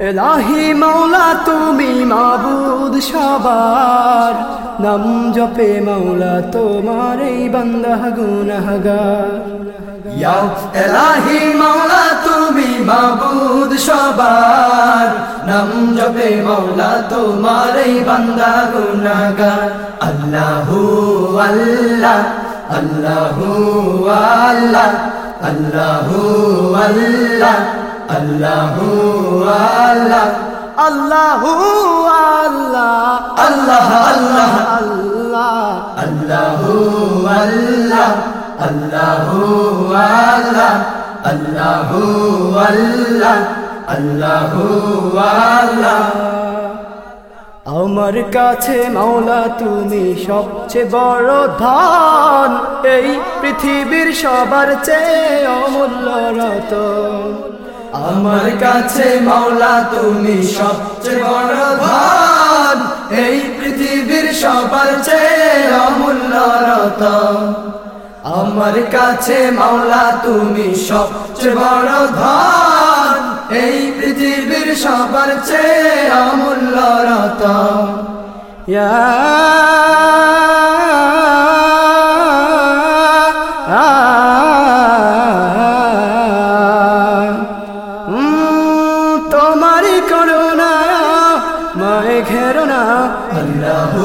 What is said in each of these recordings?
এলাহি মাওলা, তুমি মাবুদ সবার। নাম জপে মাওলা, তোমার এই বান্দা ইয়া এলাহি মাওলা, তুমি মাবুদ সবার। নাম জপে মাওলা, তোমার এই বান্দা গুনাহগার। আল্লাহু আল্লাহ আল্লাহু আল্লাহ আল্লাহু আল্লাহ। আল্লাহু আল্লাহ। আল্লাহু আল্লাহ। আল্লাহ আল্লাহ। আল্লাহ। আল্লাহু আল্লাহ। আল্লাহু আল্লাহ। আল্লাহু আল্লাহ। আল্লাহু আল্লাহ। আমার কাছে মাওলা তুমি সবচেয়ে বড় ধন। এই পৃথিবীর সবার চেয়ে অমূল্য রতন। আমার কাছে মাওলা, তুমি সবচেয়ে বড় ধন। এই পৃথিবীর সবার চেয়ে অমূল্য রত আমার কাছে মাওলা, তুমি সবচেয়ে বড় ধন। এই পৃথিবীর সবার চেয়ে অমূল্য রত ইয়া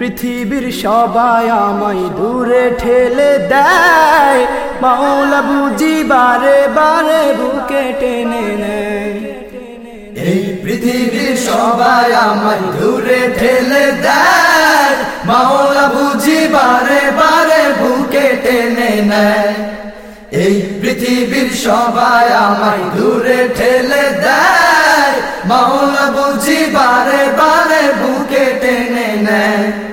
পৃথিবীর সবাই আমায় দূরে ঠেলে দেয়। মাওলা বুঝি বারে বারে বুকে টেনে নেয়। এই পৃথিবীর সবাই আমায় দূরে ঠেলে দেয়। মাওলা বুঝি বারে বারে বুকে টেনে নেয়। এই পৃথিবীর সবাই আমায় দূরে ঠেলে দেয়। মাওলা বুঝি বারে বারে বুকে টেনে নেয়।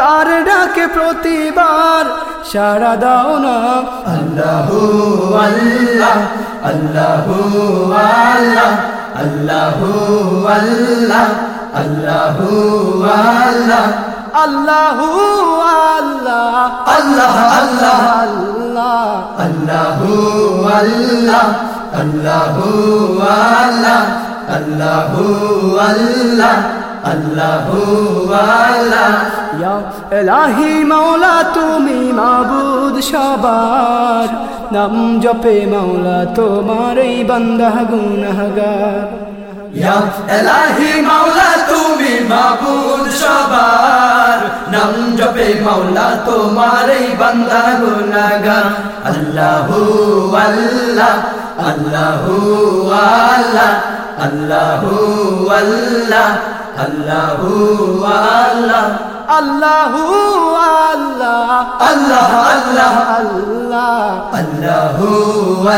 তার ডাকে প্রতিবার সারা দাও না আল্লাহু আল্লাহ আল্লাহু আল্লাহ আল্লাহু আল্লাহ আল্লাহু আল্লাহ আল্লাহু আল্লাহ আল্লাহ আল্লাহ আল্লাহ আল্লাহু আল্লাহ আল্লাহু আল্লাহ আল্লাহু আল্লাহ। আল্লাহু ইয়া এলাহি মাওলা তুমি মাবুদ সবার। নাম জপে মাওলা তোমার এই বান্দা গুনাহগার। ইয়া এলাহি মাওলা তুমি মাবুদ সবার। নাম জপে মাওলা তোমার এই বান্দা গুনাহগার আল্লাহু আল্লাহ আল্লাহু আল্লাহ আল্লাহু আল্লাহ আল্লাহু আল্লাহ। আল্লাহু আল্লাহ আল্লাহ আল্লাহ। আল্লাহ। আল্লাহু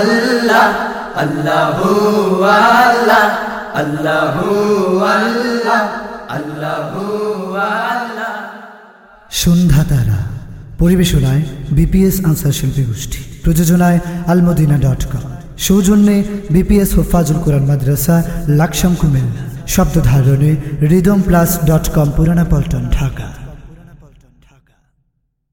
আল্লাহ আল্লাহু আল্লাহ আল্লাহু আল্লাহ আল্লাহু আল্লাহ। সন্ধ্যা তারা পরিবেশনায় বিপিএস আনসার শিল্পী গোষ্ঠী। প্রযোজনায় আলমদিনা ডট কম। সৌজন্যে বিপিএস হোফাজুল কোরআন মাদ্রাসা, লাকসাম কুমিল্লা। শব্দ ধারণে rhythm plus dot com, Purana Paltan, Dhaka.